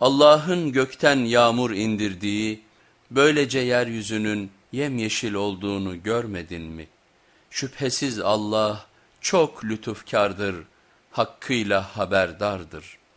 Allah'ın gökten yağmur indirdiği, böylece yeryüzünün yemyeşil olduğunu görmedin mi? Şüphesiz Allah çok lütufkardır, hakkıyla haberdardır.''